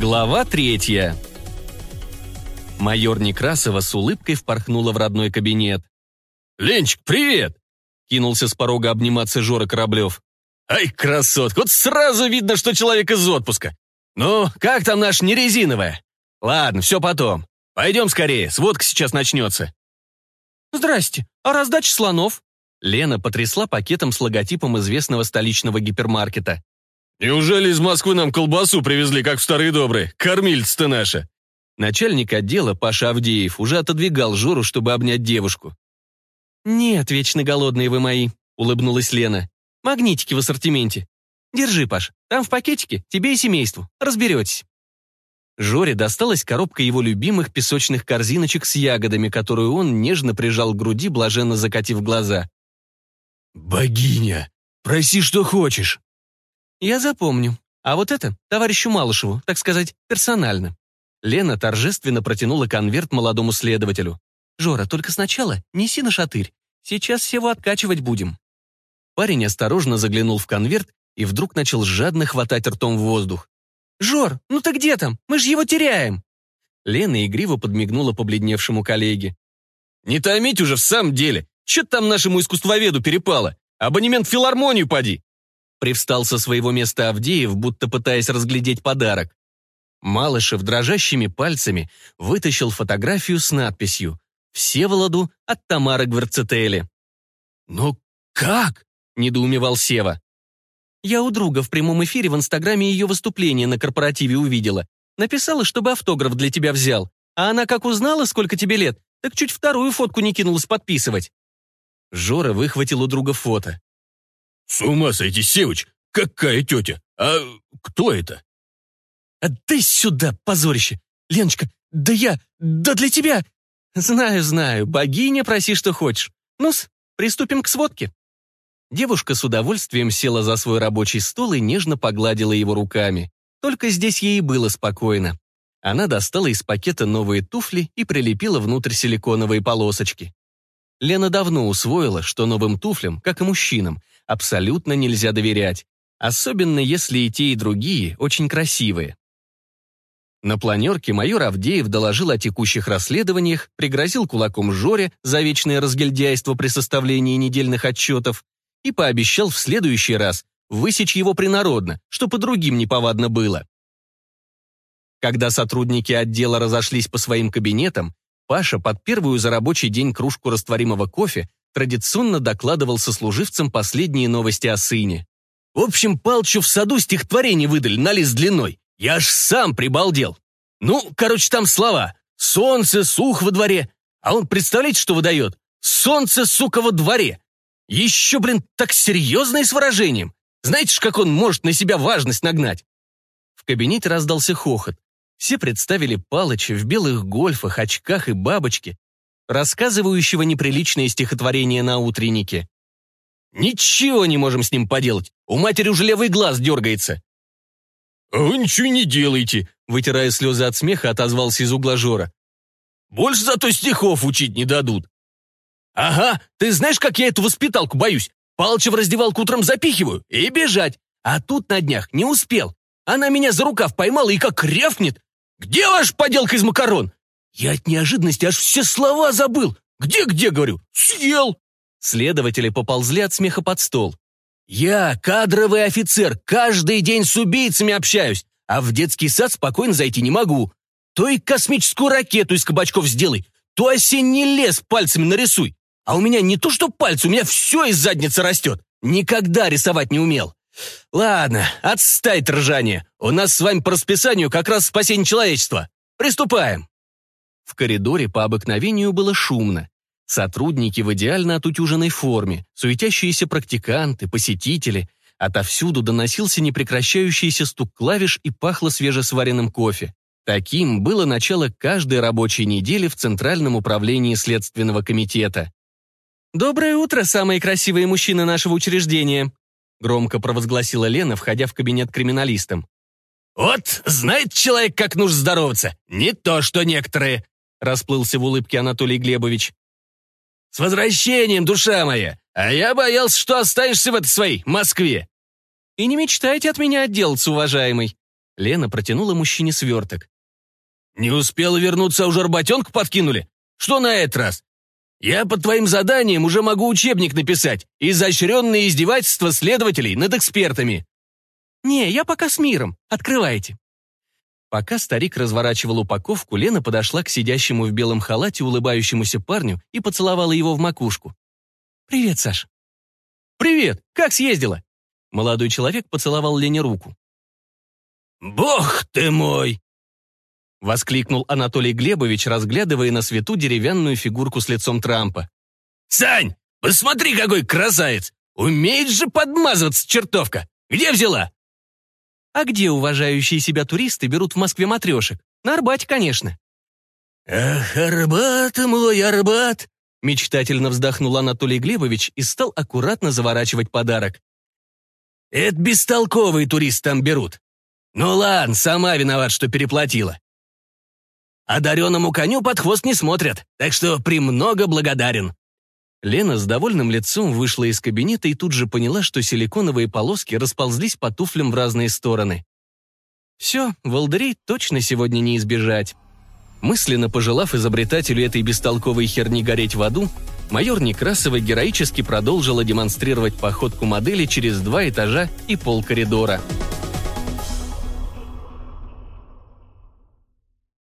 Глава третья. Майор Некрасова с улыбкой впорхнула в родной кабинет. «Ленчик, привет!» — кинулся с порога обниматься Жора Кораблев. «Ай, красотка, вот сразу видно, что человек из отпуска. Ну, как там наш нерезиновая? Ладно, все потом. Пойдем скорее, сводка сейчас начнется». «Здрасте, а раздача слонов?» Лена потрясла пакетом с логотипом известного столичного гипермаркета. «Неужели из Москвы нам колбасу привезли, как в старые добрые? Кормильцы-то наши!» Начальник отдела Паша Авдеев уже отодвигал Жору, чтобы обнять девушку. «Нет, вечно голодные вы мои», — улыбнулась Лена. «Магнитики в ассортименте. Держи, Паш, там в пакетике тебе и семейству. Разберетесь». Жоре досталась коробка его любимых песочных корзиночек с ягодами, которую он нежно прижал к груди, блаженно закатив глаза. «Богиня, проси, что хочешь», «Я запомню. А вот это товарищу Малышеву, так сказать, персонально». Лена торжественно протянула конверт молодому следователю. «Жора, только сначала неси на шатырь. Сейчас всего откачивать будем». Парень осторожно заглянул в конверт и вдруг начал жадно хватать ртом в воздух. «Жор, ну ты где там? Мы же его теряем!» Лена игриво подмигнула побледневшему коллеге. «Не томить уже в самом деле! Че там нашему искусствоведу перепало? Абонемент в филармонию поди!» Привстал со своего места Авдеев, будто пытаясь разглядеть подарок. Малышев дрожащими пальцами вытащил фотографию с надписью «Всеволоду от Тамары Гверцетели». «Но как?» — недоумевал Сева. «Я у друга в прямом эфире в Инстаграме ее выступление на корпоративе увидела. Написала, чтобы автограф для тебя взял. А она как узнала, сколько тебе лет, так чуть вторую фотку не кинулась подписывать». Жора выхватил у друга фото. «С ума сойти, Севыч! Какая тетя? А кто это?» «Отдай сюда, позорище! Леночка, да я, да для тебя!» «Знаю, знаю, богиня, проси, что хочешь. Ну-с, приступим к сводке». Девушка с удовольствием села за свой рабочий стол и нежно погладила его руками. Только здесь ей было спокойно. Она достала из пакета новые туфли и прилепила внутрь силиконовые полосочки. Лена давно усвоила, что новым туфлям, как и мужчинам, абсолютно нельзя доверять, особенно если и те, и другие очень красивые. На планерке майор Авдеев доложил о текущих расследованиях, пригрозил кулаком Жоре за вечное разгильдяйство при составлении недельных отчетов и пообещал в следующий раз высечь его принародно, что по другим неповадно было. Когда сотрудники отдела разошлись по своим кабинетам, Паша под первую за рабочий день кружку растворимого кофе традиционно докладывал сослуживцам последние новости о сыне. В общем, Палчу в саду стихотворение выдали на лист длиной. Я аж сам прибалдел. Ну, короче, там слова. Солнце, сух во дворе. А он, представляете, что выдает? Солнце, сука, во дворе. Еще, блин, так серьезно и с выражением. Знаете ж, как он может на себя важность нагнать? В кабинете раздался хохот. Все представили Палыча в белых гольфах, очках и бабочке, рассказывающего неприличные стихотворения на утреннике. «Ничего не можем с ним поделать. У матери уже левый глаз дергается». «А вы ничего не делаете», — вытирая слезы от смеха, отозвался из угла Жора. «Больше зато стихов учить не дадут». «Ага, ты знаешь, как я эту воспиталку боюсь? Палыча в раздевалку утром запихиваю и бежать. А тут на днях не успел. Она меня за рукав поймала и как рявкнет. «Где ваша поделка из макарон? Я от неожиданности аж все слова забыл. Где-где, говорю, съел. Следователи поползли от смеха под стол. Я кадровый офицер, каждый день с убийцами общаюсь, а в детский сад спокойно зайти не могу. То и космическую ракету из кабачков сделай, то осенний лес пальцами нарисуй. А у меня не то что пальцы, у меня все из задницы растет. Никогда рисовать не умел. Ладно, отстать ржание. У нас с вами по расписанию как раз спасение человечества. Приступаем. В коридоре по обыкновению было шумно. Сотрудники в идеально отутюженной форме, суетящиеся практиканты, посетители. Отовсюду доносился непрекращающийся стук клавиш и пахло свежесваренным кофе. Таким было начало каждой рабочей недели в Центральном управлении Следственного комитета. «Доброе утро, самые красивые мужчины нашего учреждения!» громко провозгласила Лена, входя в кабинет криминалистам. «Вот, знает человек, как нужно здороваться, не то что некоторые!» Расплылся в улыбке Анатолий Глебович. «С возвращением, душа моя! А я боялся, что останешься в этой своей Москве!» «И не мечтайте от меня отделаться, уважаемый!» Лена протянула мужчине сверток. «Не успела вернуться, а уже работенку подкинули? Что на этот раз? Я под твоим заданием уже могу учебник написать. Изощренные издевательства следователей над экспертами». «Не, я пока с миром. Открывайте». Пока старик разворачивал упаковку, Лена подошла к сидящему в белом халате улыбающемуся парню и поцеловала его в макушку. «Привет, Саш». «Привет! Как съездила?» Молодой человек поцеловал Лене руку. «Бог ты мой!» Воскликнул Анатолий Глебович, разглядывая на свету деревянную фигурку с лицом Трампа. «Сань, посмотри, какой красавец! Умеет же подмазываться, чертовка! Где взяла?» А где уважающие себя туристы берут в Москве матрешек? На Арбате, конечно. «Ах, Арбат, мой Арбат!» Мечтательно вздохнул Анатолий Глебович и стал аккуратно заворачивать подарок. «Это бестолковые туристы там берут. Ну ладно, сама виноват, что переплатила. Одаренному коню под хвост не смотрят, так что премного благодарен». Лена с довольным лицом вышла из кабинета и тут же поняла, что силиконовые полоски расползлись по туфлям в разные стороны. Все, волдырей точно сегодня не избежать. Мысленно пожелав изобретателю этой бестолковой херни гореть в аду, майор Некрасова героически продолжила демонстрировать походку модели через два этажа и пол коридора.